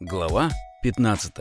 Глава 15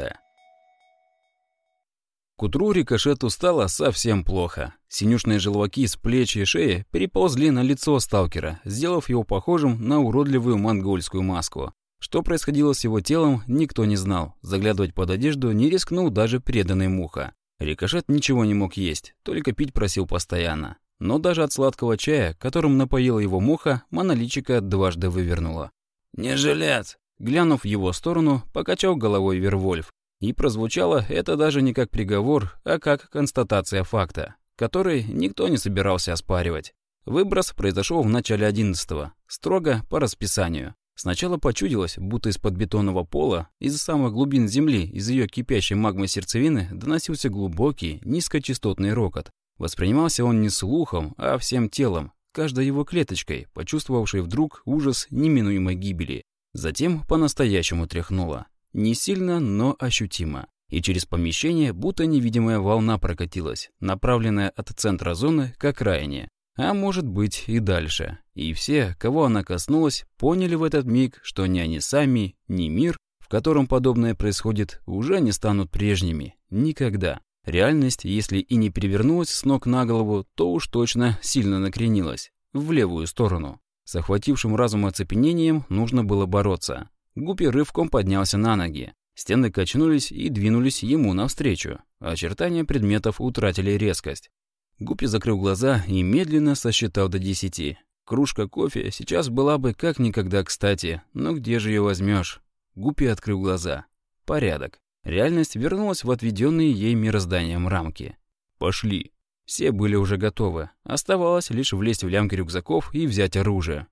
К утру рикошету стало совсем плохо. Синюшные желваки с плеч и шеи переползли на лицо сталкера, сделав его похожим на уродливую монгольскую маску. Что происходило с его телом, никто не знал. Заглядывать под одежду не рискнул даже преданный муха. Рикошет ничего не мог есть, только пить просил постоянно. Но даже от сладкого чая, которым напоила его муха, моноличика дважды вывернула. «Не жилец!» Глянув в его сторону, покачал головой Вервольф. И прозвучало это даже не как приговор, а как констатация факта, который никто не собирался оспаривать. Выброс произошел в начале одиннадцатого, строго по расписанию. Сначала почудилось, будто из-под бетонного пола, из самых глубин земли, из ее кипящей магмы сердцевины, доносился глубокий, низкочастотный рокот. Воспринимался он не слухом, а всем телом, каждой его клеточкой, почувствовавшей вдруг ужас неминуемой гибели. Затем по-настоящему тряхнуло. Не сильно, но ощутимо. И через помещение будто невидимая волна прокатилась, направленная от центра зоны к окраине. А может быть и дальше. И все, кого она коснулась, поняли в этот миг, что ни они сами, ни мир, в котором подобное происходит, уже не станут прежними. Никогда. Реальность, если и не перевернулась с ног на голову, то уж точно сильно накренилась. В левую сторону. С охватившим разум оцепенением нужно было бороться. Гуппи рывком поднялся на ноги. Стены качнулись и двинулись ему навстречу. Очертания предметов утратили резкость. Гуппи закрыл глаза и медленно сосчитал до десяти. Кружка кофе сейчас была бы как никогда кстати, но где же ее возьмешь? Гуппи открыл глаза. Порядок. Реальность вернулась в отведенные ей мирозданием рамки. «Пошли», все были уже готовы. Оставалось лишь влезть в лямки рюкзаков и взять оружие.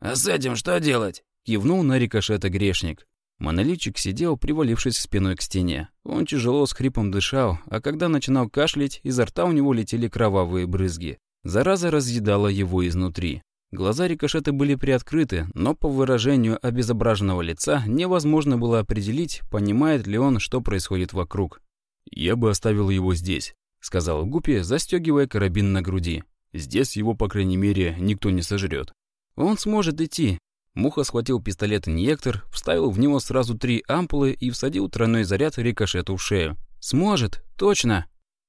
«А с этим что делать?» Кивнул на рикошета грешник. Монолитчик сидел, привалившись спиной к стене. Он тяжело с хрипом дышал, а когда начинал кашлять, изо рта у него летели кровавые брызги. Зараза разъедала его изнутри. Глаза рикошета были приоткрыты, но по выражению обезображенного лица невозможно было определить, понимает ли он, что происходит вокруг. «Я бы оставил его здесь», — сказал Гуппи, застегивая карабин на груди. «Здесь его, по крайней мере, никто не сожрет. «Он сможет идти». Муха схватил пистолет-инъектор, вставил в него сразу три ампулы и всадил тройной заряд рикошету в шею. «Сможет, точно!»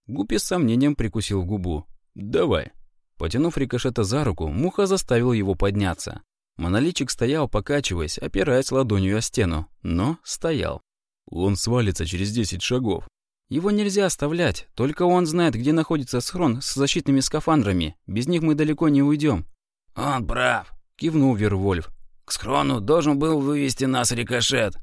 Гуппи с сомнением прикусил губу. «Давай». Потянув рикошета за руку, Муха заставил его подняться. Монолитчик стоял, покачиваясь, опираясь ладонью о стену, но стоял. «Он свалится через десять шагов», его нельзя оставлять, только он знает, где находится схрон с защитными скафандрами. Без них мы далеко не уйдем. Он прав, кивнул Вервольф. К схрону должен был вывести нас рикошет.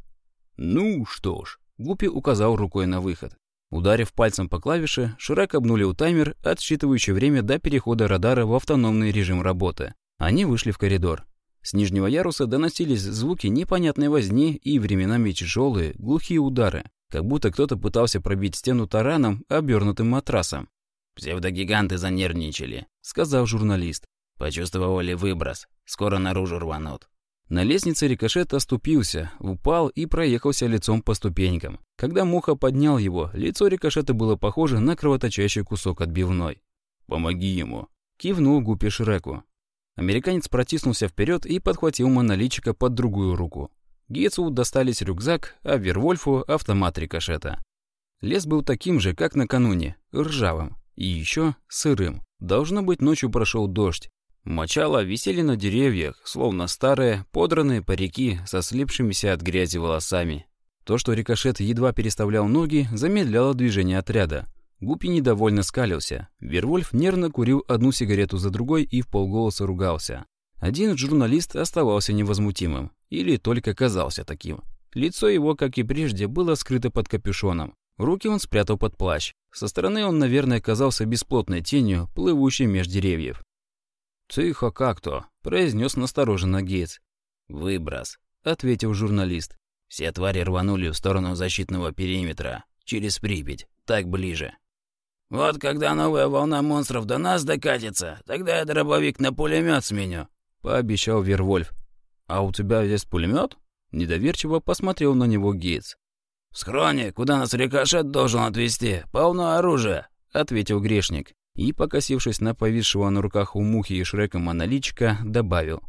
Ну что ж, Гуппи указал рукой на выход. Ударив пальцем по клавише, Шрек обнулил таймер, отсчитывающий время до перехода радара в автономный режим работы. Они вышли в коридор. С нижнего яруса доносились звуки непонятной возни и временами тяжелые, глухие удары как будто кто-то пытался пробить стену тараном, обернутым матрасом. «Псевдогиганты занервничали», — сказал журналист. «Почувствовали выброс. Скоро наружу рванут». На лестнице рикошет оступился, упал и проехался лицом по ступенькам. Когда Муха поднял его, лицо рикошета было похоже на кровоточащий кусок отбивной. «Помоги ему», — кивнул Гупи Шреку. Американец протиснулся вперед и подхватил монолитчика под другую руку. Гейцу достались рюкзак, а Вервольфу — автомат рикошета. Лес был таким же, как накануне, ржавым. И еще сырым. Должно быть, ночью прошел дождь. Мочала висели на деревьях, словно старые, подранные парики со слипшимися от грязи волосами. То, что рикошет едва переставлял ноги, замедляло движение отряда. Гуппи недовольно скалился. Вервольф нервно курил одну сигарету за другой и в полголоса ругался. Один журналист оставался невозмутимым. Или только казался таким. Лицо его, как и прежде, было скрыто под капюшоном. Руки он спрятал под плащ. Со стороны он, наверное, казался бесплотной тенью, плывущей меж деревьев. «Тихо как-то», — произнес настороженно Гейтс. «Выброс», — ответил журналист. «Все твари рванули в сторону защитного периметра, через Припять, так ближе». «Вот когда новая волна монстров до нас докатится, тогда я дробовик на пулемет сменю», — пообещал Вервольф. «А у тебя есть пулемет? Недоверчиво посмотрел на него Гейтс. «В схроне, куда нас рикошет должен отвезти, полно оружия», — ответил грешник. И, покосившись на повисшего на руках у Мухи и Шрека монолитчика, добавил.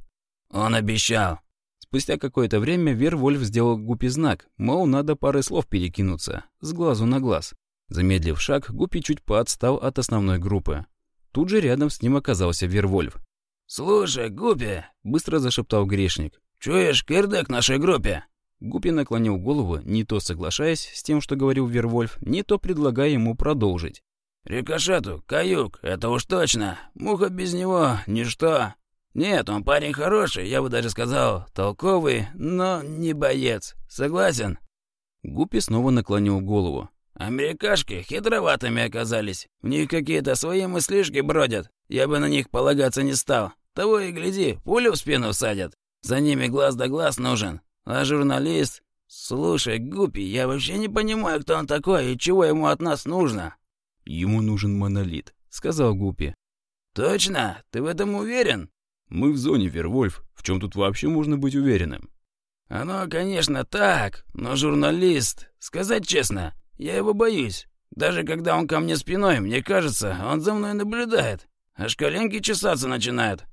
«Он обещал». Спустя какое-то время Вервольф сделал Гупи знак, мол, надо парой слов перекинуться, с глазу на глаз. Замедлив шаг, Гупи чуть поотстал от основной группы. Тут же рядом с ним оказался Вервольф. «Слушай, Гупи!» — быстро зашептал грешник. «Чуешь кирдык нашей группе?» Гупи наклонил голову, не то соглашаясь с тем, что говорил Вервольф, не то предлагая ему продолжить. «Рикошету, каюк, это уж точно. Муха без него — ничто. Нет, он парень хороший, я бы даже сказал, толковый, но не боец. Согласен?» Гуппи снова наклонил голову. «Америкашки хитроватыми оказались. В них какие-то свои мыслишки бродят. Я бы на них полагаться не стал. Того и гляди, пулю в спину всадят. За ними глаз да глаз нужен. А журналист... Слушай, Гуппи, я вообще не понимаю, кто он такой и чего ему от нас нужно». «Ему нужен монолит», — сказал Гуппи. «Точно? Ты в этом уверен?» Мы в зоне, Вервольф. В чем тут вообще можно быть уверенным? Оно, конечно, так, но журналист... Сказать честно, я его боюсь. Даже когда он ко мне спиной, мне кажется, он за мной наблюдает. Аж коленки чесаться начинают.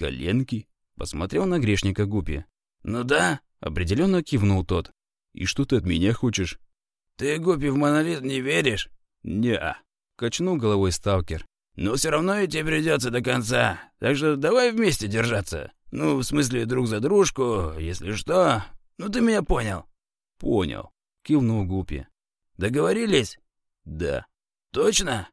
Коленки? Посмотрел на грешника Гупи. Ну да, определенно кивнул тот. И что ты от меня хочешь? Ты, Гупи, в монолит не веришь? Не, качнул головой сталкер. Но все равно тебе придется до конца. Так что давай вместе держаться. Ну, в смысле, друг за дружку, если что. Ну, ты меня понял. Понял. Кивнул Гупи. Договорились? Да. Точно?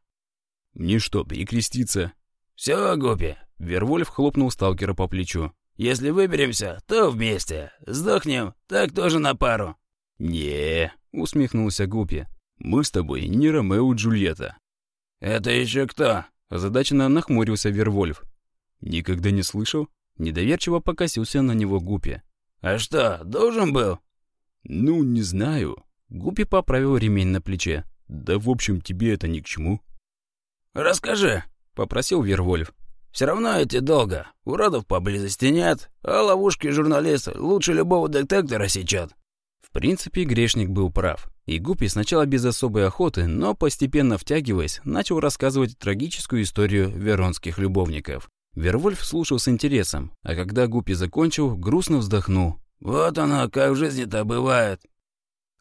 Мне что, перекреститься? Все, Гупи. Вервольф хлопнул сталкера по плечу. Если выберемся, то вместе. Сдохнем, так тоже на пару. не усмехнулся Гупи. Мы с тобой не Ромео и Джульетта. «Это еще кто?» Озадаченно нахмурился Вервольф. «Никогда не слышал?» Недоверчиво покосился на него Гупи. «А что, должен был?» «Ну, не знаю». Гупи поправил ремень на плече. «Да, в общем, тебе это ни к чему». «Расскажи», — попросил Вервольф. «Все равно идти долго. Уродов поблизости нет, а ловушки журналиста лучше любого детектора сечет». В принципе, грешник был прав. И Гуппи сначала без особой охоты, но постепенно втягиваясь, начал рассказывать трагическую историю веронских любовников. Вервольф слушал с интересом, а когда Гуппи закончил, грустно вздохнул. «Вот оно, как в жизни-то бывает».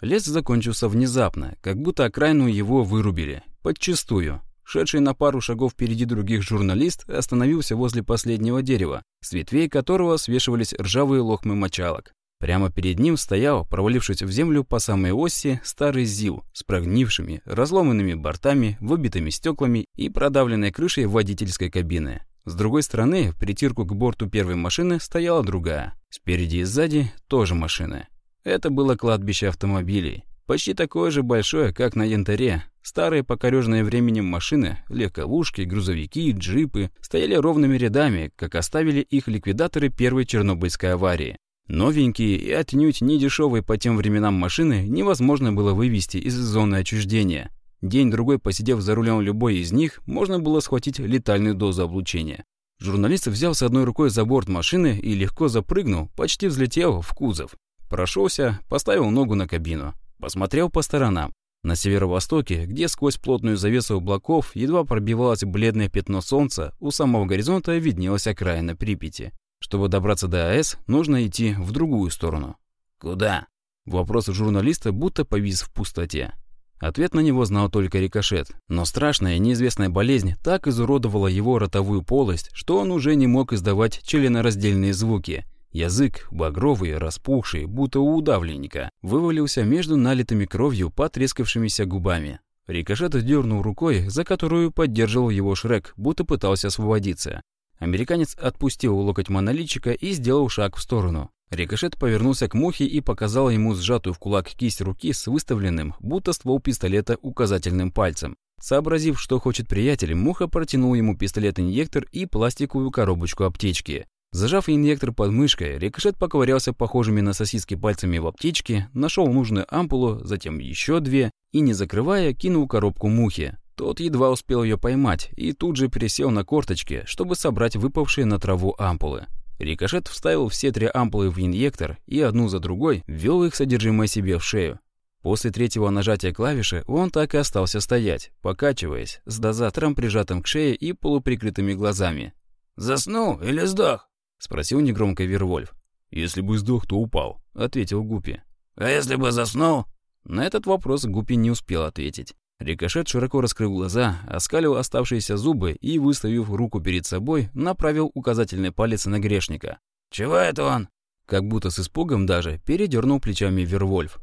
Лес закончился внезапно, как будто окраину его вырубили. Подчистую. Шедший на пару шагов впереди других журналист остановился возле последнего дерева, с ветвей которого свешивались ржавые лохмы мочалок. Прямо перед ним стоял, провалившись в землю по самой оси, старый ЗИЛ с прогнившими, разломанными бортами, выбитыми стеклами и продавленной крышей водительской кабины. С другой стороны, в притирку к борту первой машины стояла другая. Спереди и сзади тоже машины. Это было кладбище автомобилей. Почти такое же большое, как на Янтаре. Старые покореженные временем машины, легковушки, грузовики, джипы стояли ровными рядами, как оставили их ликвидаторы первой Чернобыльской аварии. Новенькие и отнюдь не дешевые по тем временам машины невозможно было вывести из зоны отчуждения. День-другой, посидев за рулем любой из них, можно было схватить летальную дозу облучения. Журналист взял с одной рукой за борт машины и легко запрыгнул, почти взлетел в кузов. Прошелся, поставил ногу на кабину. Посмотрел по сторонам. На северо-востоке, где сквозь плотную завесу облаков едва пробивалось бледное пятно солнца, у самого горизонта виднелась окраина Припяти. Чтобы добраться до АЭС, нужно идти в другую сторону. «Куда?» Вопрос журналиста будто повис в пустоте. Ответ на него знал только рикошет, но страшная неизвестная болезнь так изуродовала его ротовую полость, что он уже не мог издавать членораздельные звуки. Язык, багровый, распухший, будто у удавленника, вывалился между налитыми кровью потрескавшимися губами. Рикошет дернул рукой, за которую поддерживал его Шрек, будто пытался освободиться. Американец отпустил локоть монолитчика и сделал шаг в сторону. Рикошет повернулся к Мухе и показал ему сжатую в кулак кисть руки с выставленным, будто ствол пистолета, указательным пальцем. Сообразив, что хочет приятель, Муха протянул ему пистолет-инъектор и пластиковую коробочку аптечки. Зажав инъектор под мышкой, Рикошет поковырялся похожими на сосиски пальцами в аптечке, нашел нужную ампулу, затем еще две и, не закрывая, кинул коробку Мухе. Тот едва успел ее поймать и тут же пересел на корточки, чтобы собрать выпавшие на траву ампулы. Рикошет вставил все три ампулы в инъектор и одну за другой ввел их содержимое себе в шею. После третьего нажатия клавиши он так и остался стоять, покачиваясь, с дозатором прижатым к шее и полуприкрытыми глазами. «Заснул или сдох?» — спросил негромко Вервольф. «Если бы сдох, то упал», — ответил Гупи. «А если бы заснул?» На этот вопрос Гупи не успел ответить. Рикошет широко раскрыл глаза, оскалил оставшиеся зубы и, выставив руку перед собой, направил указательный палец на грешника. «Чего это он?» Как будто с испугом даже передернул плечами Вервольф.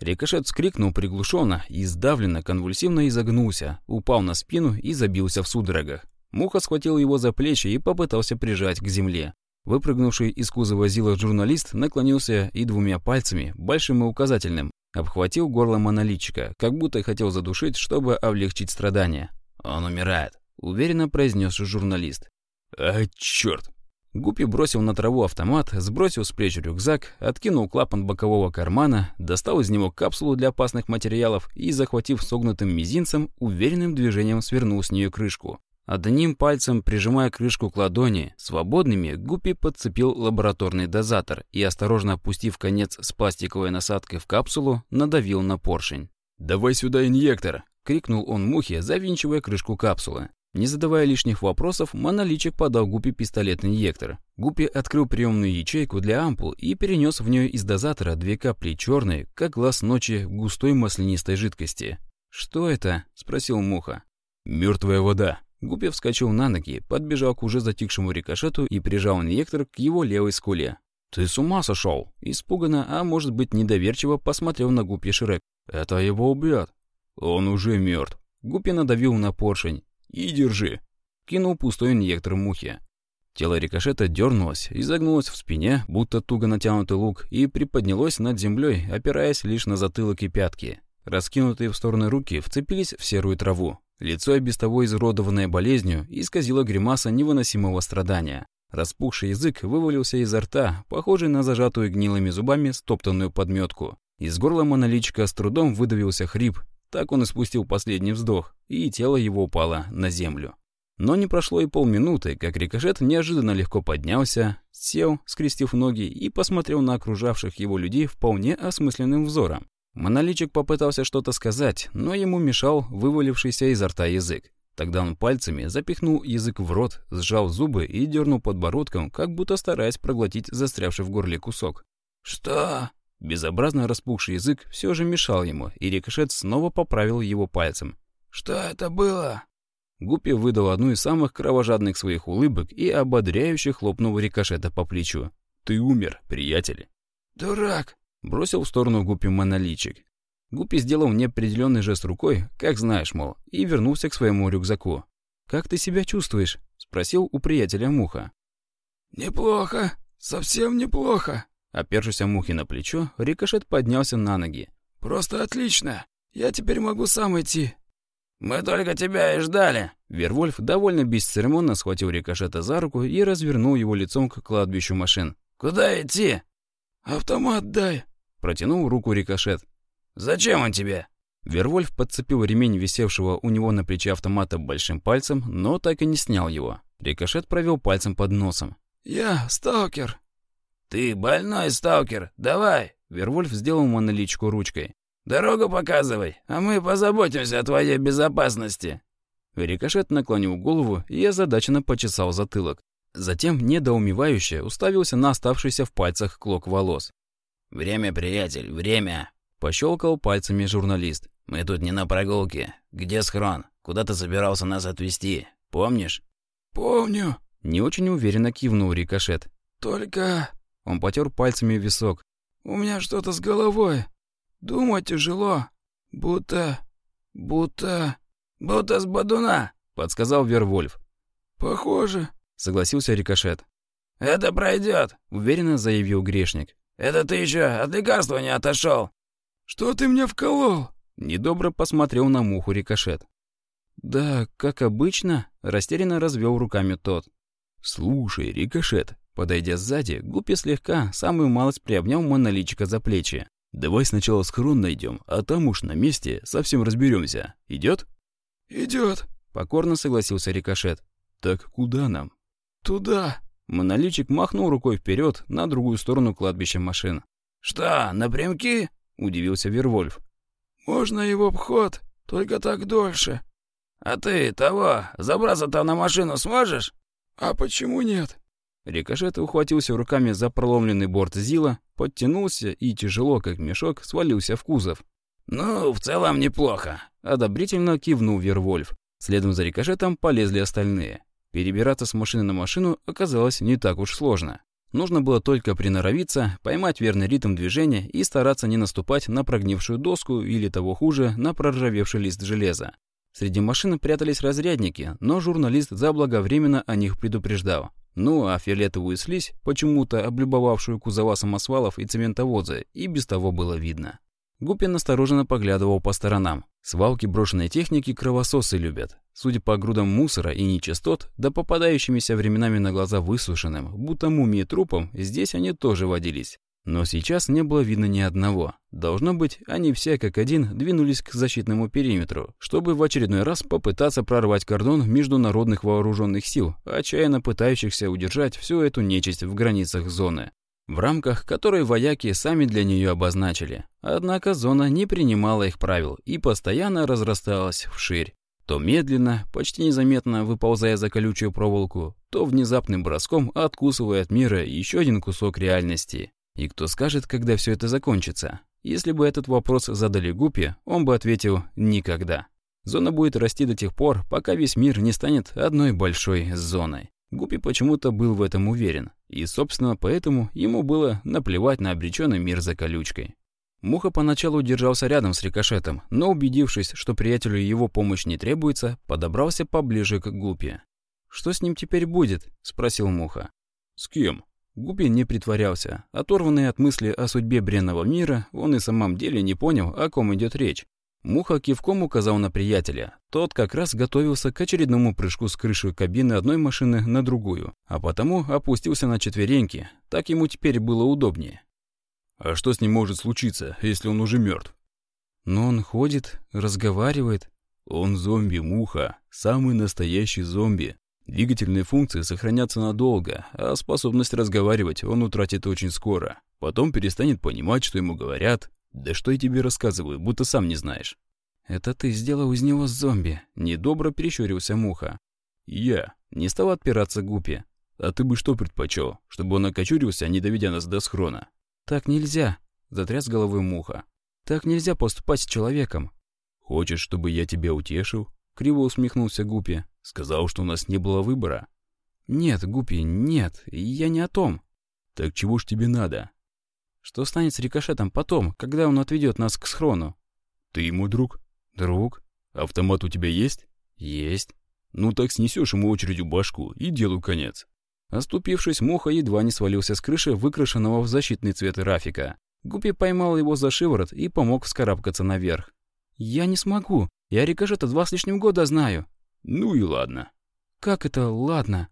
Рикошет вскрикнул приглушенно и сдавленно, конвульсивно изогнулся, упал на спину и забился в судорогах. Муха схватил его за плечи и попытался прижать к земле. Выпрыгнувший из кузова Зила журналист наклонился и двумя пальцами, большим и указательным, обхватил горло монолитчика, как будто хотел задушить, чтобы облегчить страдания. «Он умирает», — уверенно произнес журналист. «А, черт! Гуппи бросил на траву автомат, сбросил с плеч рюкзак, откинул клапан бокового кармана, достал из него капсулу для опасных материалов и, захватив согнутым мизинцем, уверенным движением свернул с нее крышку. Одним пальцем, прижимая крышку к ладони, свободными Гуппи подцепил лабораторный дозатор и, осторожно опустив конец с пластиковой насадкой в капсулу, надавил на поршень. «Давай сюда инъектор!» — крикнул он мухе, завинчивая крышку капсулы. Не задавая лишних вопросов, моноличик подал Гуппи пистолет-инъектор. Гуппи открыл приемную ячейку для ампул и перенес в нее из дозатора две капли черной, как глаз ночи, густой маслянистой жидкости. «Что это?» – спросил Муха. «Мертвая вода», Гуппи вскочил на ноги, подбежал к уже затихшему рикошету и прижал инъектор к его левой скуле. «Ты с ума сошел?» Испуганно, а может быть недоверчиво, посмотрел на Гуппи Шрек. «Это его убьет». «Он уже мертв». Гуппи надавил на поршень. «И держи». Кинул пустой инъектор мухе. Тело рикошета дернулось, изогнулось в спине, будто туго натянутый лук, и приподнялось над землей, опираясь лишь на затылок и пятки. Раскинутые в стороны руки вцепились в серую траву. Лицо, и без того изуродованное болезнью, исказило гримаса невыносимого страдания. Распухший язык вывалился изо рта, похожий на зажатую гнилыми зубами стоптанную подметку. Из горла моноличка с трудом выдавился хрип. Так он испустил последний вздох, и тело его упало на землю. Но не прошло и полминуты, как рикошет неожиданно легко поднялся, сел, скрестив ноги, и посмотрел на окружавших его людей вполне осмысленным взором. Моноличик попытался что-то сказать, но ему мешал вывалившийся изо рта язык. Тогда он пальцами запихнул язык в рот, сжал зубы и дернул подбородком, как будто стараясь проглотить застрявший в горле кусок. «Что?» Безобразно распухший язык все же мешал ему, и рикошет снова поправил его пальцем. «Что это было?» Гуппи выдал одну из самых кровожадных своих улыбок и ободряюще хлопнул рикошета по плечу. «Ты умер, приятель». «Дурак!» Бросил в сторону Гуппи моноличик. Гуппи сделал неопределенный жест рукой, как знаешь, мол, и вернулся к своему рюкзаку. «Как ты себя чувствуешь?» — спросил у приятеля Муха. «Неплохо, совсем неплохо». Опершись о Мухе на плечо, Рикошет поднялся на ноги. «Просто отлично. Я теперь могу сам идти». «Мы только тебя и ждали». Вервольф довольно бесцеремонно схватил Рикошета за руку и развернул его лицом к кладбищу машин. «Куда идти?» «Автомат дай!» Протянул руку рикошет. «Зачем он тебе?» Вервольф подцепил ремень висевшего у него на плече автомата большим пальцем, но так и не снял его. Рикошет провел пальцем под носом. «Я сталкер». «Ты больной сталкер, давай!» Вервольф сделал моноличку ручкой. «Дорогу показывай, а мы позаботимся о твоей безопасности». Рикошет наклонил голову и озадаченно почесал затылок. Затем, недоумевающе, уставился на оставшийся в пальцах клок волос. «Время, приятель, время!» — пощелкал пальцами журналист. «Мы тут не на прогулке. Где схрон? Куда ты собирался нас отвезти? Помнишь?» «Помню!» — не очень уверенно кивнул рикошет. «Только...» — он потер пальцами висок. «У меня что-то с головой. Думать тяжело. Будто... будто...» «Будто с бодуна!» — подсказал Вервольф. «Похоже», согласился Рикошет. «Это пройдет», — уверенно заявил грешник. «Это ты еще от лекарства не отошел. «Что ты мне вколол?» Недобро посмотрел на муху Рикошет. «Да, как обычно», — растерянно развел руками тот. «Слушай, Рикошет», — подойдя сзади, Гуппи слегка, самую малость приобнял моноличика за плечи. «Давай сначала схрон найдем, а там уж на месте совсем разберемся. Идет?» «Идет», — покорно согласился Рикошет. «Так куда нам?» «Туда!» Монолитчик махнул рукой вперед на другую сторону кладбища машин. «Что, напрямки?» — удивился Вервольф. «Можно его обход, только так дольше». «А ты того, забраться-то на машину сможешь?» «А почему нет?» Рикошет ухватился руками за проломленный борт Зила, подтянулся и тяжело, как мешок, свалился в кузов. «Ну, в целом неплохо», — одобрительно кивнул Вервольф. Следом за рикошетом полезли остальные. Перебираться с машины на машину оказалось не так уж сложно. Нужно было только приноровиться, поймать верный ритм движения и стараться не наступать на прогнившую доску или, того хуже, на проржавевший лист железа. Среди машин прятались разрядники, но журналист заблаговременно о них предупреждал. Ну а фиолетовую слизь, почему-то облюбовавшую кузова самосвалов и цементовоза, и без того было видно. Гупин осторожно поглядывал по сторонам. Свалки брошенной техники кровососы любят. Судя по грудам мусора и нечистот, да попадающимися временами на глаза высушенным, будто мумии трупом, здесь они тоже водились. Но сейчас не было видно ни одного. Должно быть, они все как один двинулись к защитному периметру, чтобы в очередной раз попытаться прорвать кордон международных вооруженных сил, отчаянно пытающихся удержать всю эту нечисть в границах зоны в рамках которой вояки сами для нее обозначили. Однако зона не принимала их правил и постоянно разрасталась вширь. То медленно, почти незаметно выползая за колючую проволоку, то внезапным броском откусывая от мира еще один кусок реальности. И кто скажет, когда все это закончится? Если бы этот вопрос задали Гупе, он бы ответил «никогда». Зона будет расти до тех пор, пока весь мир не станет одной большой зоной. Гуппи почему-то был в этом уверен, и, собственно, поэтому ему было наплевать на обреченный мир за колючкой. Муха поначалу держался рядом с рикошетом, но, убедившись, что приятелю его помощь не требуется, подобрался поближе к Гуппи. «Что с ним теперь будет?» – спросил Муха. «С кем?» Гуппи не притворялся. Оторванный от мысли о судьбе бренного мира, он и в самом деле не понял, о ком идет речь. Муха кивком указал на приятеля. Тот как раз готовился к очередному прыжку с крыши кабины одной машины на другую, а потому опустился на четвереньки. Так ему теперь было удобнее. «А что с ним может случиться, если он уже мертв? «Но он ходит, разговаривает». «Он зомби, Муха. Самый настоящий зомби. Двигательные функции сохранятся надолго, а способность разговаривать он утратит очень скоро. Потом перестанет понимать, что ему говорят, «Да что я тебе рассказываю, будто сам не знаешь». «Это ты сделал из него зомби», — недобро прищурился Муха. «Я». Не стал отпираться Гупи. «А ты бы что предпочел, чтобы он окочурился, не доведя нас до схрона?» «Так нельзя», — затряс головой Муха. «Так нельзя поступать с человеком». «Хочешь, чтобы я тебя утешил?» — криво усмехнулся Гупи. «Сказал, что у нас не было выбора». «Нет, Гупи, нет, я не о том». «Так чего ж тебе надо?» Что станет с рикошетом потом, когда он отведет нас к схрону? Ты ему друг? Друг. Автомат у тебя есть? Есть. Ну так снесешь ему очередью башку и делу конец. Оступившись, Муха едва не свалился с крыши, выкрашенного в защитный цвет Рафика. Гупи поймал его за шиворот и помог вскарабкаться наверх. «Я не смогу. Я рикошета два с лишним года знаю». «Ну и ладно». «Как это ладно?»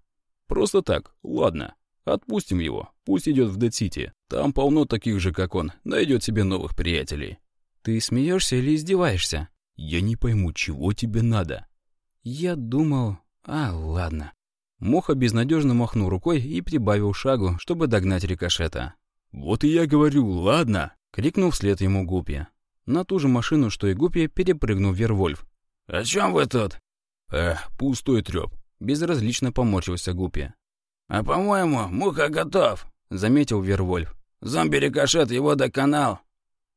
«Просто так, ладно. Отпустим его, пусть идет в Дэд-Сити. Там полно таких же, как он, найдет себе новых приятелей. Ты смеешься или издеваешься? Я не пойму, чего тебе надо. Я думал... А, ладно. Моха безнадежно махнул рукой и прибавил шагу, чтобы догнать рикошета. «Вот и я говорю, ладно!» — крикнул вслед ему Гупи. На ту же машину, что и Гупи, перепрыгнул Вервольф. «О чем вы тут?» «Эх, пустой трёп!» — безразлично поморщился Гупи. «А по-моему, Муха готов», — заметил Вервольф. «Зомби-рикошет его доконал».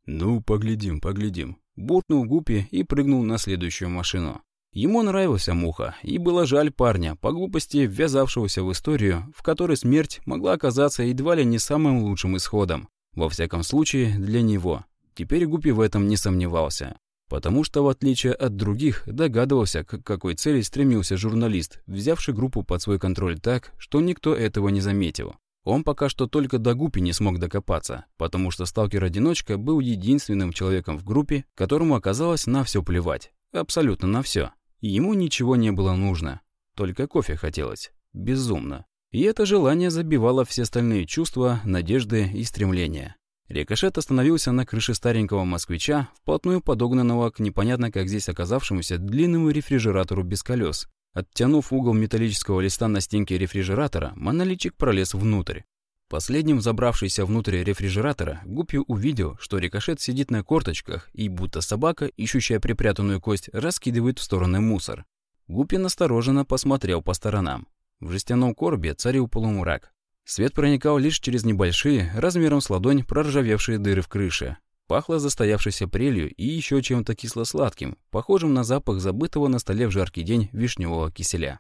«Ну, поглядим, поглядим», — буркнул Гупи и прыгнул на следующую машину. Ему нравился Муха, и было жаль парня, по глупости ввязавшегося в историю, в которой смерть могла оказаться едва ли не самым лучшим исходом. Во всяком случае, для него. Теперь Гупи в этом не сомневался. Потому что, в отличие от других, догадывался, к какой цели стремился журналист, взявший группу под свой контроль так, что никто этого не заметил. Он пока что только до Гупи не смог докопаться, потому что сталкер-одиночка был единственным человеком в группе, которому оказалось на все плевать. Абсолютно на все. Ему ничего не было нужно. Только кофе хотелось. Безумно. И это желание забивало все остальные чувства, надежды и стремления. Рикошет остановился на крыше старенького москвича, вплотную подогнанного к непонятно как здесь оказавшемуся длинному рефрижератору без колес. Оттянув угол металлического листа на стенке рефрижератора, монолитчик пролез внутрь. Последним забравшийся внутрь рефрижератора, Гуппи увидел, что рикошет сидит на корточках и, будто собака, ищущая припрятанную кость, раскидывает в стороны мусор. Гуппи настороженно посмотрел по сторонам. В жестяном коробе царил полумрак. Свет проникал лишь через небольшие, размером с ладонь, проржавевшие дыры в крыше. Пахло застоявшейся прелью и еще чем-то кисло-сладким, похожим на запах забытого на столе в жаркий день вишневого киселя.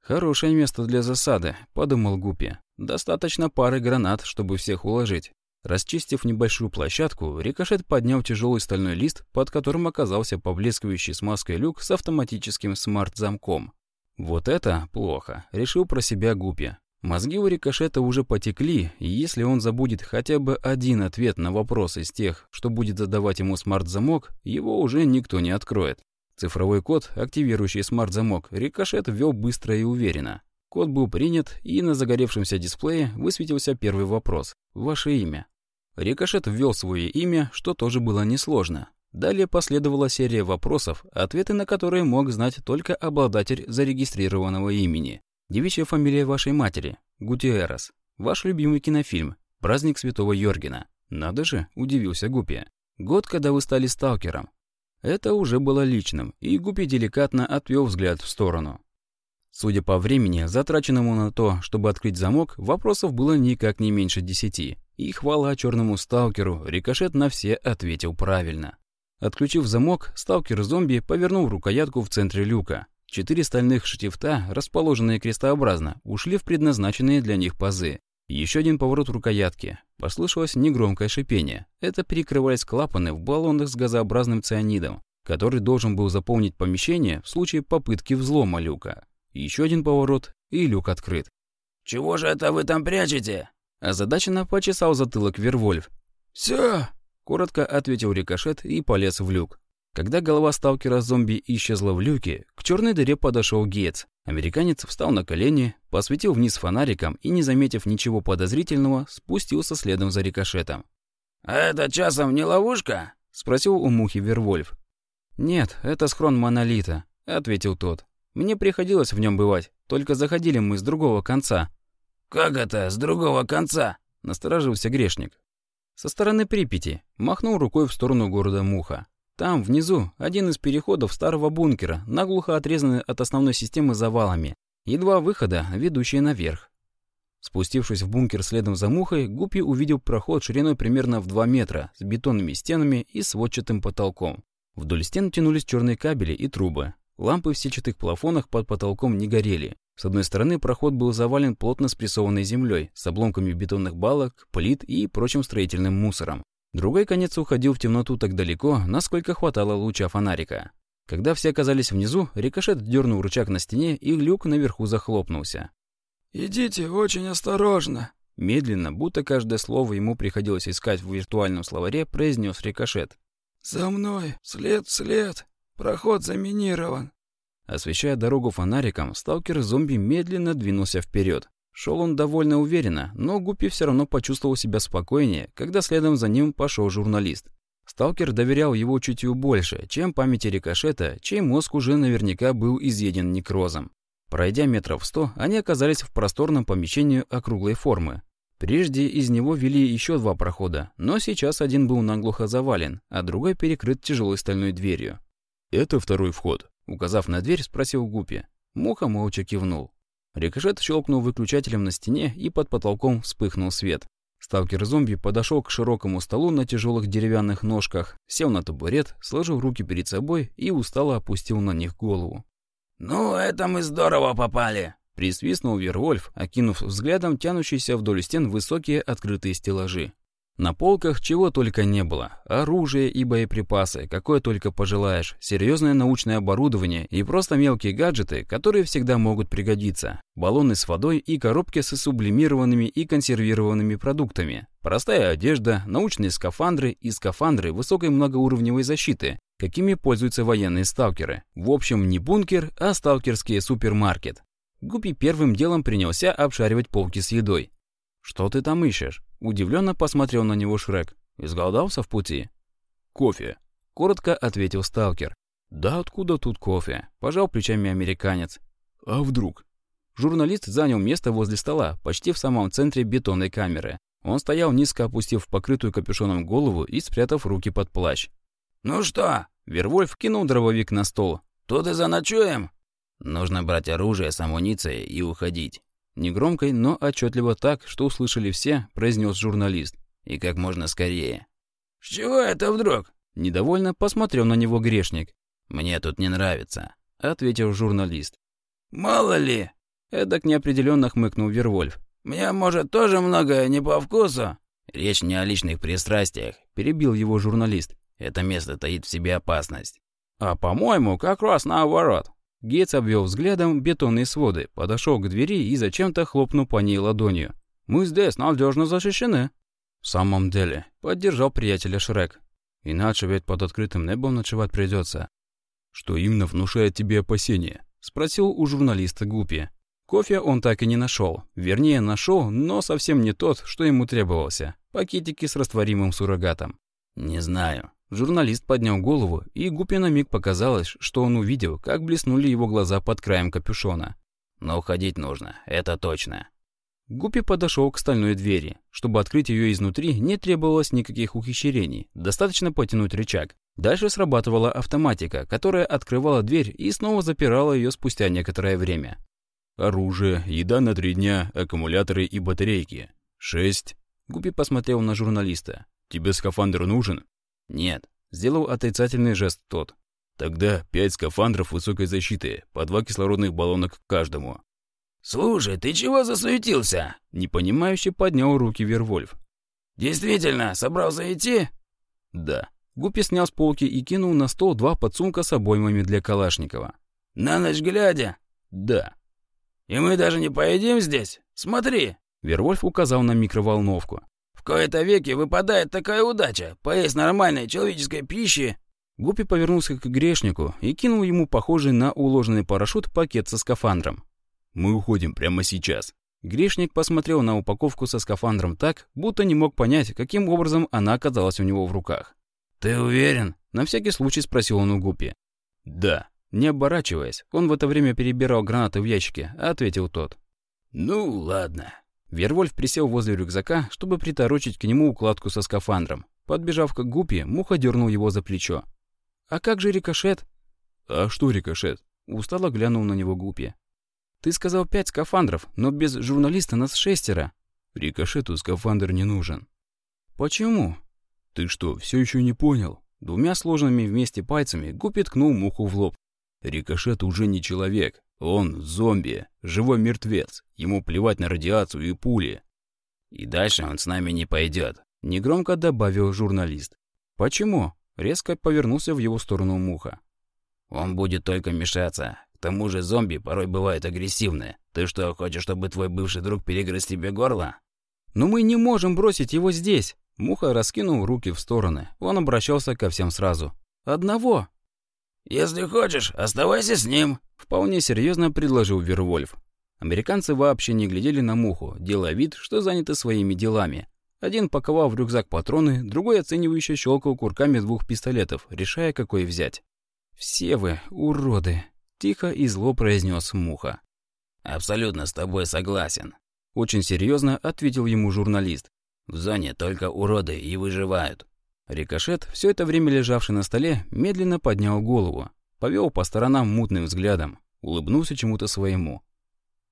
«Хорошее место для засады», — подумал Гупи. «Достаточно пары гранат, чтобы всех уложить». Расчистив небольшую площадку, рикошет поднял тяжелый стальной лист, под которым оказался поблескивающий смазкой люк с автоматическим смарт-замком. «Вот это плохо», — решил про себя Гупи. Мозги у рикошета уже потекли, и если он забудет хотя бы один ответ на вопрос из тех, что будет задавать ему смарт-замок, его уже никто не откроет. Цифровой код, активирующий смарт-замок, рикошет ввел быстро и уверенно. Код был принят, и на загоревшемся дисплее высветился первый вопрос – «Ваше имя?». Рикошет ввел свое имя, что тоже было несложно. Далее последовала серия вопросов, ответы на которые мог знать только обладатель зарегистрированного имени. Девичья фамилия вашей матери. Гутиэрос. Ваш любимый кинофильм. Праздник Святого Йоргена. Надо же, удивился Гупи. Год, когда вы стали сталкером. Это уже было личным, и Гупи деликатно отвел взгляд в сторону. Судя по времени, затраченному на то, чтобы открыть замок, вопросов было никак не меньше десяти. И хвала черному сталкеру, рикошет на все ответил правильно. Отключив замок, сталкер-зомби повернул рукоятку в центре люка. Четыре стальных штифта, расположенные крестообразно, ушли в предназначенные для них пазы. Еще один поворот рукоятки. Послышалось негромкое шипение. Это перекрывались клапаны в баллонах с газообразным цианидом, который должен был заполнить помещение в случае попытки взлома люка. Еще один поворот, и люк открыт. «Чего же это вы там прячете?» Озадаченно почесал затылок Вервольф. «Всё!» — коротко ответил рикошет и полез в люк. Когда голова сталкера-зомби исчезла в люке, к черной дыре подошел Гетц. Американец встал на колени, посветил вниз фонариком и, не заметив ничего подозрительного, спустился следом за рикошетом. «А это часом не ловушка?» — спросил у мухи Вервольф. «Нет, это схрон монолита», — ответил тот. «Мне приходилось в нем бывать, только заходили мы с другого конца». «Как это, с другого конца?» — насторожился грешник. Со стороны Припяти махнул рукой в сторону города Муха. Там, внизу, один из переходов старого бункера, наглухо отрезанный от основной системы завалами, и два выхода, ведущие наверх. Спустившись в бункер следом за мухой, Гуппи увидел проход шириной примерно в 2 метра, с бетонными стенами и сводчатым потолком. Вдоль стен тянулись черные кабели и трубы. Лампы в сетчатых плафонах под потолком не горели. С одной стороны проход был завален плотно спрессованной землей, с обломками бетонных балок, плит и прочим строительным мусором. Другой конец уходил в темноту так далеко, насколько хватало луча фонарика. Когда все оказались внизу, рикошет дернул рычаг на стене, и люк наверху захлопнулся. «Идите очень осторожно», — медленно, будто каждое слово ему приходилось искать в виртуальном словаре, произнес рикошет. «За мной, след в след, проход заминирован». Освещая дорогу фонариком, сталкер-зомби медленно двинулся вперед. Шел он довольно уверенно, но Гуппи все равно почувствовал себя спокойнее, когда следом за ним пошел журналист. Сталкер доверял его чутью больше, чем памяти рикошета, чей мозг уже наверняка был изъеден некрозом. Пройдя метров сто, они оказались в просторном помещении округлой формы. Прежде из него вели еще два прохода, но сейчас один был наглухо завален, а другой перекрыт тяжелой стальной дверью. «Это второй вход», — указав на дверь, спросил Гуппи. Муха молча кивнул. Рикошет щелкнул выключателем на стене, и под потолком вспыхнул свет. Сталкер-зомби подошел к широкому столу на тяжелых деревянных ножках, сел на табурет, сложил руки перед собой и устало опустил на них голову. «Ну, это мы здорово попали!» Присвистнул Вервольф, окинув взглядом тянущиеся вдоль стен высокие открытые стеллажи. На полках чего только не было. Оружие и боеприпасы, какое только пожелаешь, серьезное научное оборудование и просто мелкие гаджеты, которые всегда могут пригодиться. Баллоны с водой и коробки с сублимированными и консервированными продуктами. Простая одежда, научные скафандры и скафандры высокой многоуровневой защиты, какими пользуются военные сталкеры. В общем, не бункер, а сталкерский супермаркет. Гуппи первым делом принялся обшаривать полки с едой. «Что ты там ищешь?» Удивленно посмотрел на него Шрек. «Изголодался в пути?» «Кофе», — коротко ответил сталкер. «Да откуда тут кофе?» — пожал плечами американец. «А вдруг?» Журналист занял место возле стола, почти в самом центре бетонной камеры. Он стоял низко, опустив покрытую капюшоном голову и спрятав руки под плащ. «Ну что?» — Вервольф кинул дробовик на стол. «Тут и заночуем?» «Нужно брать оружие с амуницией и уходить». Негромкой, но отчетливо так, что услышали все, произнес журналист. «И как можно скорее». «С чего это вдруг?» Недовольно посмотрел на него грешник. «Мне тут не нравится», — ответил журналист. «Мало ли!» — эдак неопределенно хмыкнул Вервольф. «Мне, может, тоже многое не по вкусу?» «Речь не о личных пристрастиях», — перебил его журналист. «Это место таит в себе опасность». «А, по-моему, как раз наоборот». Гейтс обвел взглядом бетонные своды, подошел к двери и зачем-то хлопнул по ней ладонью. «Мы здесь надежно защищены». «В самом деле», — поддержал приятеля Шрек. «Иначе ведь под открытым небом ночевать придется. «Что именно внушает тебе опасения?» — спросил у журналиста Гупи. Кофе он так и не нашел. Вернее, нашел, но совсем не тот, что ему требовался. Пакетики с растворимым суррогатом. «Не знаю». Журналист поднял голову, и Гупи на миг показалось, что он увидел, как блеснули его глаза под краем капюшона. «Но уходить нужно, это точно». Гуппи подошел к стальной двери. Чтобы открыть ее изнутри, не требовалось никаких ухищрений. Достаточно потянуть рычаг. Дальше срабатывала автоматика, которая открывала дверь и снова запирала ее спустя некоторое время. Оружие, еда на три дня, аккумуляторы и батарейки. Шесть. Гуппи посмотрел на журналиста. Тебе скафандр нужен? Нет. Сделал отрицательный жест тот. Тогда пять скафандров высокой защиты, по два кислородных баллона к каждому. «Слушай, ты чего засуетился?» Непонимающе поднял руки Вервольф. «Действительно, собрался идти?» «Да». Гуппи снял с полки и кинул на стол два подсумка с обоймами для Калашникова. «На ночь глядя?» «Да». «И мы даже не поедим здесь? Смотри!» Вервольф указал на микроволновку. «В кои-то веки выпадает такая удача, поесть нормальной человеческой пищи!» Гуппи повернулся к грешнику и кинул ему похожий на уложенный парашют пакет со скафандром. Мы уходим прямо сейчас». Грешник посмотрел на упаковку со скафандром так, будто не мог понять, каким образом она оказалась у него в руках. «Ты уверен?» — на всякий случай спросил он у Гупи. «Да». Не оборачиваясь, он в это время перебирал гранаты в ящике, ответил тот. «Ну, ладно». Вервольф присел возле рюкзака, чтобы приторочить к нему укладку со скафандром. Подбежав к Гупи, Муха дернул его за плечо. «А как же рикошет?» «А что рикошет?» Устало глянул на него Гупи. Ты сказал пять скафандров, но без журналиста нас шестеро. Рикошету скафандр не нужен. Почему? Ты что, все еще не понял? Двумя сложенными вместе пальцами Гуппи ткнул муху в лоб. Рикошет уже не человек. Он зомби, живой мертвец. Ему плевать на радиацию и пули. И дальше он с нами не пойдет. Негромко добавил журналист. Почему? Резко повернулся в его сторону муха. Он будет только мешаться. К тому же зомби порой бывают агрессивны. Ты что, хочешь, чтобы твой бывший друг перегрыз тебе горло? Но мы не можем бросить его здесь. Муха раскинул руки в стороны. Он обращался ко всем сразу. Одного. Если хочешь, оставайся с ним. Вполне серьезно предложил Вервольф. Американцы вообще не глядели на муху, делая вид, что заняты своими делами. Один паковал в рюкзак патроны, другой оценивающе щелкал курками двух пистолетов, решая, какой взять. «Все вы уроды!» Тихо и зло произнес Муха. «Абсолютно с тобой согласен», — очень серьезно ответил ему журналист. «В зоне только уроды и выживают». Рикошет, все это время лежавший на столе, медленно поднял голову, повел по сторонам мутным взглядом, улыбнулся чему-то своему.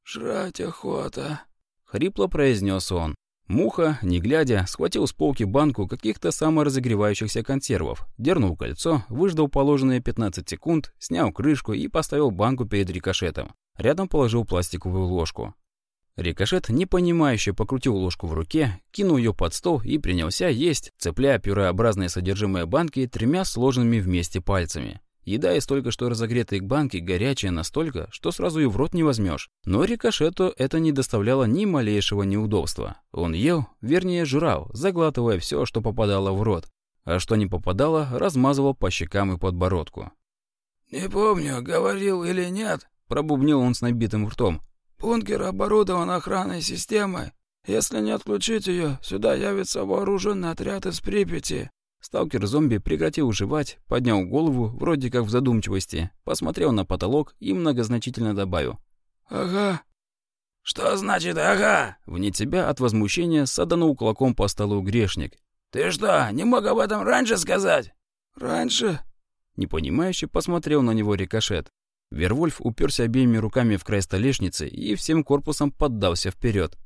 «Жрать охота», — хрипло произнес он. Муха, не глядя, схватил с полки банку каких-то саморазогревающихся консервов, дернул кольцо, выждал положенные 15 секунд, снял крышку и поставил банку перед рикошетом. Рядом положил пластиковую ложку. Рикошет, непонимающе покрутил ложку в руке, кинул ее под стол и принялся есть, цепляя пюреобразное содержимое банки тремя сложенными вместе пальцами. Еда из только что разогретой банки горячая настолько, что сразу и в рот не возьмешь. Но рикошету это не доставляло ни малейшего неудобства. Он ел, вернее жрал, заглатывая все, что попадало в рот. А что не попадало, размазывал по щекам и подбородку. «Не помню, говорил или нет», — пробубнил он с набитым ртом. «Бункер оборудован охранной системой. Если не отключить ее, сюда явится вооруженный отряд из Припяти. Сталкер-зомби прекратил жевать, поднял голову, вроде как в задумчивости, посмотрел на потолок и многозначительно добавил. «Ага». «Что значит «ага»?» Вне тебя от возмущения саданул кулаком по столу грешник. «Ты что, не мог об этом раньше сказать?» «Раньше?» Непонимающе посмотрел на него рикошет. Вервольф уперся обеими руками в край столешницы и всем корпусом поддался вперед.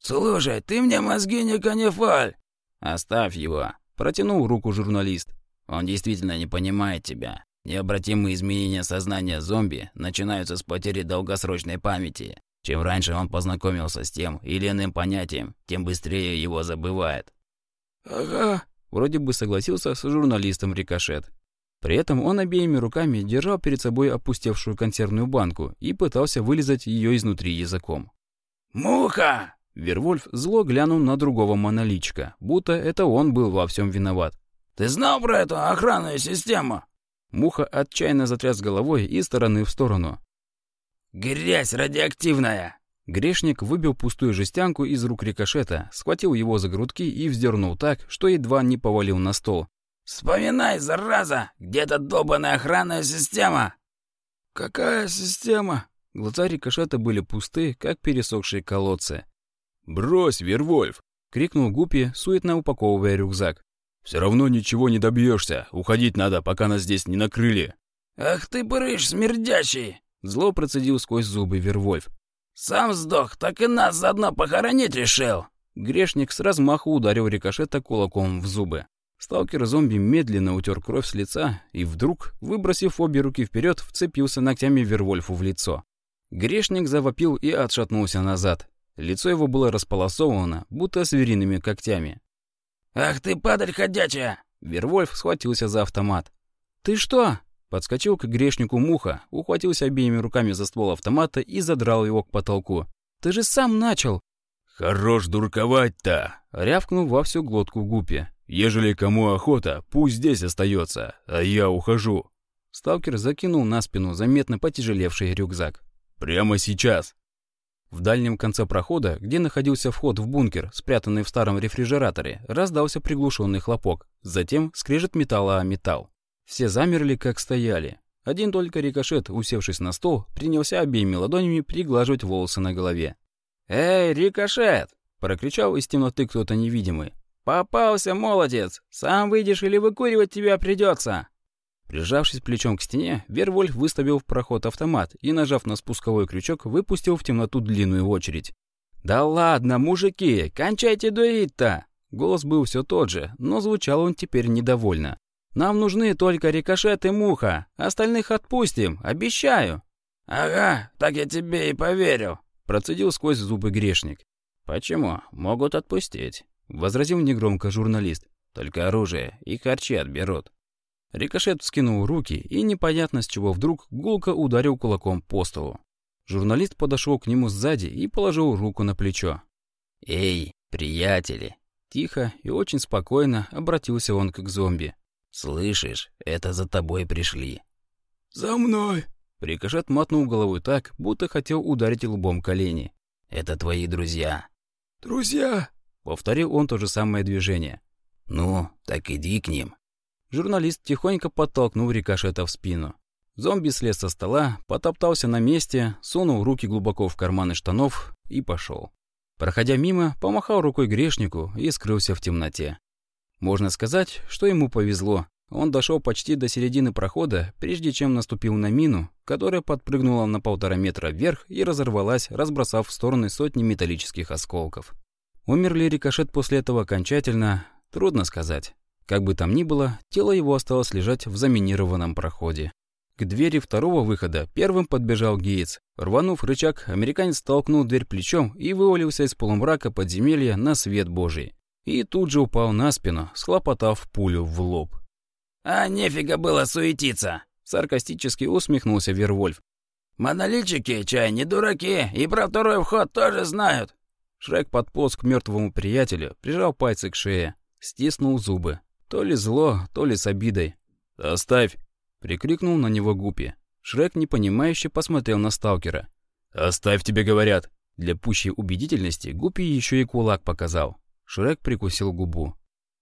«Слушай, ты мне мозги не канифаль!» «Оставь его!» – протянул руку журналист. «Он действительно не понимает тебя. Необратимые изменения сознания зомби начинаются с потери долгосрочной памяти. Чем раньше он познакомился с тем или иным понятием, тем быстрее его забывает». «Ага», – вроде бы согласился с журналистом Рикошет. При этом он обеими руками держал перед собой опустевшую консервную банку и пытался вылезать ее изнутри языком. «Муха!» Вервольф зло глянул на другого моноличка, будто это он был во всем виноват. «Ты знал про эту охранную систему?» Муха отчаянно затряс головой из стороны в сторону. «Грязь радиоактивная!» Грешник выбил пустую жестянку из рук рикошета, схватил его за грудки и вздернул так, что едва не повалил на стол. «Вспоминай, зараза, где эта долбаная охранная система?» «Какая система?» Глаза рикошета были пусты, как пересохшие колодцы. «Брось, Вервольф!» — крикнул Гуппи, суетно упаковывая рюкзак. «Все равно ничего не добьешься. Уходить надо, пока нас здесь не накрыли». «Ах ты, брыш смердящий!» — зло процедил сквозь зубы Вервольф. «Сам сдох, так и нас заодно похоронить решил!» Грешник с размаху ударил рикошета кулаком в зубы. Сталкер-зомби медленно утер кровь с лица и вдруг, выбросив обе руки вперед, вцепился ногтями Вервольфу в лицо. Грешник завопил и отшатнулся назад. Лицо его было располосовано, будто звериными когтями. «Ах ты, падаль ходячая!» Вервольф схватился за автомат. «Ты что?» Подскочил к грешнику Муха, ухватился обеими руками за ствол автомата и задрал его к потолку. «Ты же сам начал!» «Хорош дурковать-то!» — рявкнул во всю глотку Гупи. «Ежели кому охота, пусть здесь остается, а я ухожу». Сталкер закинул на спину заметно потяжелевший рюкзак. «Прямо сейчас!» В дальнем конце прохода, где находился вход в бункер, спрятанный в старом рефрижераторе, раздался приглушенный хлопок. Затем скрежет металла о металл. Все замерли, как стояли. Один только рикошет, усевшись на стол, принялся обеими ладонями приглаживать волосы на голове. «Эй, рикошет!» – прокричал из темноты кто-то невидимый. «Попался, молодец! Сам выйдешь или выкуривать тебя придется!» Прижавшись плечом к стене, Вервольф выставил в проход автомат и, нажав на спусковой крючок, выпустил в темноту длинную очередь. «Да ладно, мужики, кончайте дурить-то!» Голос был все тот же, но звучал он теперь недовольно. «Нам нужны только рикошет и муха. Остальных отпустим, обещаю!» «Ага, так я тебе и поверил», — процедил сквозь зубы грешник. «Почему? Могут отпустить», — возразил негромко журналист. «Только оружие и харчи отберут». Рикошет вскинул руки и непонятно с чего вдруг гулко ударил кулаком по столу. Журналист подошел к нему сзади и положил руку на плечо. «Эй, приятели!» Тихо и очень спокойно обратился он к зомби. «Слышишь, это за тобой пришли». «За мной!» Рикошет мотнул головой так, будто хотел ударить лбом колени. «Это твои друзья». «Друзья!» Повторил он то же самое движение. «Ну, так иди к ним». Журналист тихонько подтолкнул рикошета в спину. Зомби слез со стола, потоптался на месте, сунул руки глубоко в карманы штанов и пошел. Проходя мимо, помахал рукой грешнику и скрылся в темноте. Можно сказать, что ему повезло. Он дошел почти до середины прохода, прежде чем наступил на мину, которая подпрыгнула на полтора метра вверх и разорвалась, разбросав в стороны сотни металлических осколков. Умер ли рикошет после этого окончательно, трудно сказать. Как бы там ни было, тело его осталось лежать в заминированном проходе. К двери второго выхода первым подбежал Гейтс. Рванув рычаг, американец толкнул дверь плечом и вывалился из полумрака подземелья на свет божий. И тут же упал на спину, схлопотав пулю в лоб. «А нефига было суетиться!» Саркастически усмехнулся Вервольф. «Монолитчики, чай, не дураки, и про второй вход тоже знают!» Шрек подполз к мертвому приятелю, прижал пальцы к шее, стиснул зубы. То ли зло, то ли с обидой. «Оставь!» — прикрикнул на него Гупи. Шрек непонимающе посмотрел на сталкера. «Оставь, тебе говорят!» Для пущей убедительности Гупи еще и кулак показал. Шрек прикусил губу.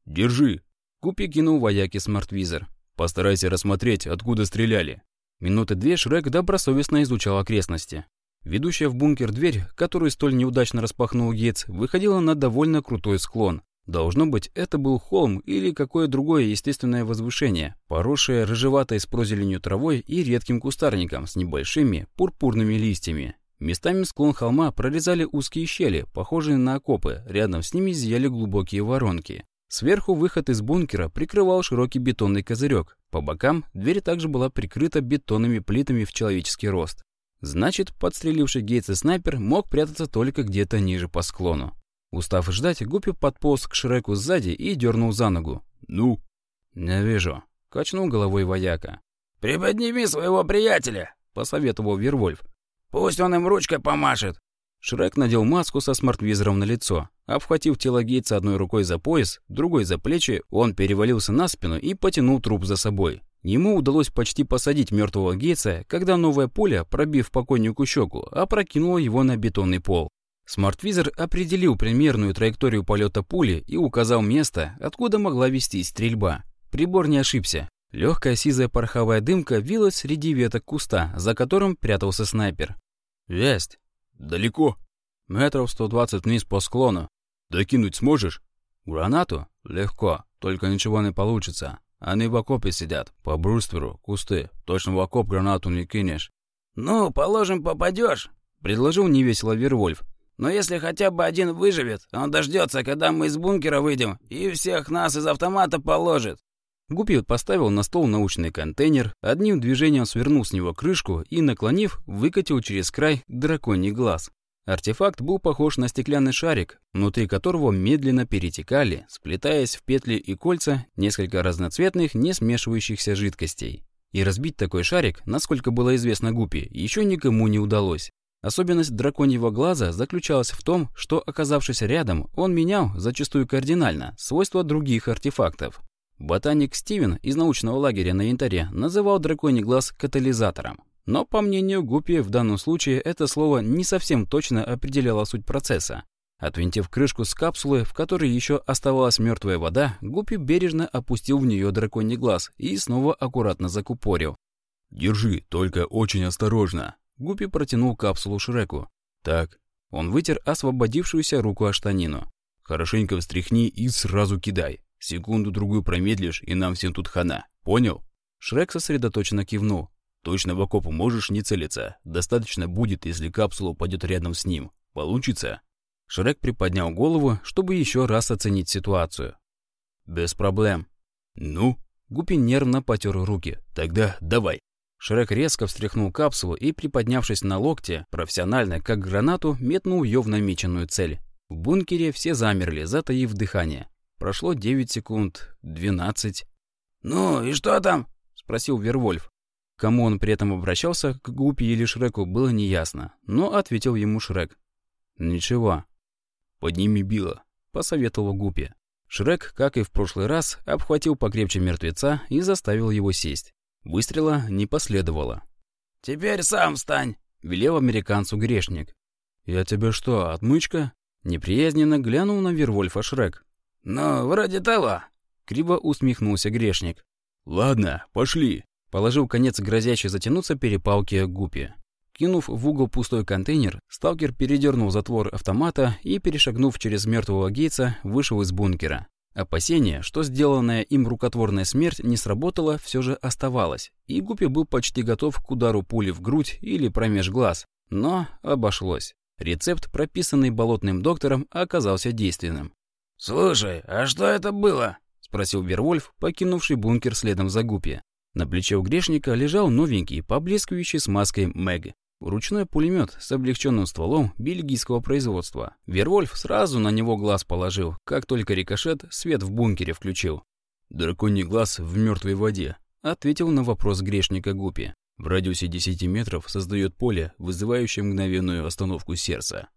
«Держи!» Гупи кинул вояки смартвизор. «Постарайся рассмотреть, откуда стреляли». Минуты две Шрек добросовестно изучал окрестности. Ведущая в бункер дверь, которую столь неудачно распахнул Гетц, выходила на довольно крутой склон. Должно быть, это был холм или какое другое естественное возвышение, поросшее рыжеватой с прозеленью травой и редким кустарником с небольшими пурпурными листьями. Местами склон холма прорезали узкие щели, похожие на окопы, рядом с ними зияли глубокие воронки. Сверху выход из бункера прикрывал широкий бетонный козырек. По бокам дверь также была прикрыта бетонными плитами в человеческий рост. Значит, подстреливший Гейтса снайпер мог прятаться только где-то ниже по склону. Устав ждать, Гуппи подполз к Шреку сзади и дернул за ногу. «Ну?» «Не вижу», — качнул головой вояка. «Приподними своего приятеля», — посоветовал Вервольф. «Пусть он им ручкой помашет». Шрек надел маску со смарт-визором на лицо. Обхватив тело Гейтса одной рукой за пояс, другой за плечи, он перевалился на спину и потянул труп за собой. Ему удалось почти посадить мертвого Гейтса, когда новая пуля, пробив покойнику щеку, опрокинула его на бетонный пол. Смарт-визор определил примерную траекторию полета пули и указал место, откуда могла вестись стрельба. Прибор не ошибся. Легкая сизая пороховая дымка вилась среди веток куста, за которым прятался снайпер. «Есть. Далеко?» «Метров 120 вниз по склону. Докинуть сможешь?» «Гранату? Легко. Только ничего не получится. Они в окопе сидят. По брустверу, кусты. Точно в окоп гранату не кинешь». «Ну, положим, попадешь», — предложил невесело Вервольф. Но если хотя бы один выживет, он дождется, когда мы из бункера выйдем, и всех нас из автомата положит». Гуппи поставил на стол научный контейнер, одним движением свернул с него крышку и, наклонив, выкатил через край драконий глаз. Артефакт был похож на стеклянный шарик, внутри которого медленно перетекали, сплетаясь в петли и кольца, несколько разноцветных, не смешивающихся жидкостей. И разбить такой шарик, насколько было известно Гуппи, еще никому не удалось. Особенность драконьего глаза заключалась в том, что, оказавшись рядом, он менял, зачастую кардинально, свойства других артефактов. Ботаник Стивен из научного лагеря на Янтаре называл драконий глаз катализатором. Но, по мнению Гуппи, в данном случае это слово не совсем точно определяло суть процесса. Отвинтив крышку с капсулы, в которой еще оставалась мертвая вода, Гуппи бережно опустил в нее драконий глаз и снова аккуратно закупорил. «Держи, только очень осторожно», Гуппи протянул капсулу Шреку. «Так». Он вытер освободившуюся руку о штанину. «Хорошенько встряхни и сразу кидай. Секунду-другую промедлишь, и нам всем тут хана. Понял?» Шрек сосредоточенно кивнул. «Точно в окоп можешь не целиться. Достаточно будет, если капсула упадет рядом с ним. Получится?» Шрек приподнял голову, чтобы еще раз оценить ситуацию. «Без проблем». «Ну?» Гуппи нервно потер руки. «Тогда давай». Шрек резко встряхнул капсулу и, приподнявшись на локте, профессионально, как гранату, метнул ее в намеченную цель. В бункере все замерли, затаив дыхание. Прошло 9 секунд, 12. «Ну и что там?» — спросил Вервольф. Кому он при этом обращался, к Гупи или Шреку, было неясно, но ответил ему Шрек. «Ничего». «Подними Билла», — посоветовал Гупи. Шрек, как и в прошлый раз, обхватил покрепче мертвеца и заставил его сесть. Выстрела не последовало. «Теперь сам встань!» — велел американцу грешник. «Я тебе что, отмычка?» Неприязненно глянул на Вервольфа Шрек. «Ну, вроде того!» — криво усмехнулся грешник. «Ладно, пошли!» — положил конец грозящей затянуться перепалки Гупи. Кинув в угол пустой контейнер, сталкер передернул затвор автомата и, перешагнув через мертвого Гейтса, вышел из бункера. Опасение, что сделанная им рукотворная смерть не сработала, все же оставалось, и Гуппи был почти готов к удару пули в грудь или промеж глаз. Но обошлось. Рецепт, прописанный болотным доктором, оказался действенным. «Слушай, а что это было?» — спросил Вервольф, покинувший бункер следом за Гуппи. На плече у грешника лежал новенький, поблескивающий смазкой Мэг. Ручной пулемет с облегченным стволом бельгийского производства. Вервольф сразу на него глаз положил, как только рикошет свет в бункере включил. «Драконий глаз в мертвой воде», — ответил на вопрос грешника Гупи. «В радиусе 10 метров создает поле, вызывающее мгновенную остановку сердца».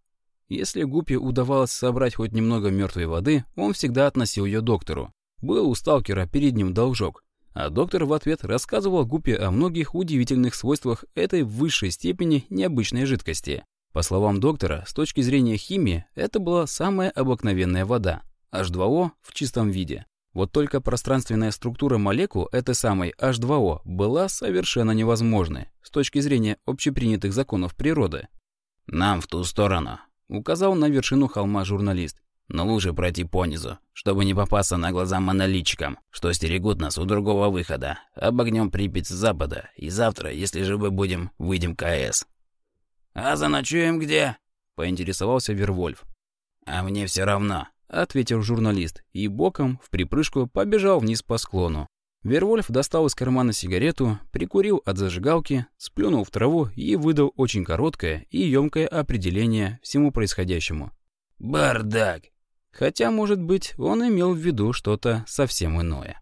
Если Гупи удавалось собрать хоть немного мертвой воды, он всегда относил ее доктору. Был у сталкера перед ним должок, а доктор в ответ рассказывал Гуппе о многих удивительных свойствах этой высшей степени необычной жидкости. По словам доктора, с точки зрения химии, это была самая обыкновенная вода, H2O в чистом виде. Вот только пространственная структура молекул этой самой H2O была совершенно невозможной с точки зрения общепринятых законов природы. «Нам в ту сторону», — указал на вершину холма журналист. Но лучше пройти понизу, чтобы не попасться на глаза монолитчикам, что стерегут нас у другого выхода. Обогнем Припять с запада, и завтра, если живы будем, выйдем к АЭС». «А заночуем где?» — поинтересовался Вервольф. «А мне все равно», — ответил журналист, и боком, в припрыжку, побежал вниз по склону. Вервольф достал из кармана сигарету, прикурил от зажигалки, сплюнул в траву и выдал очень короткое и емкое определение всему происходящему. «Бардак!» Хотя, может быть, он имел в виду что-то совсем иное.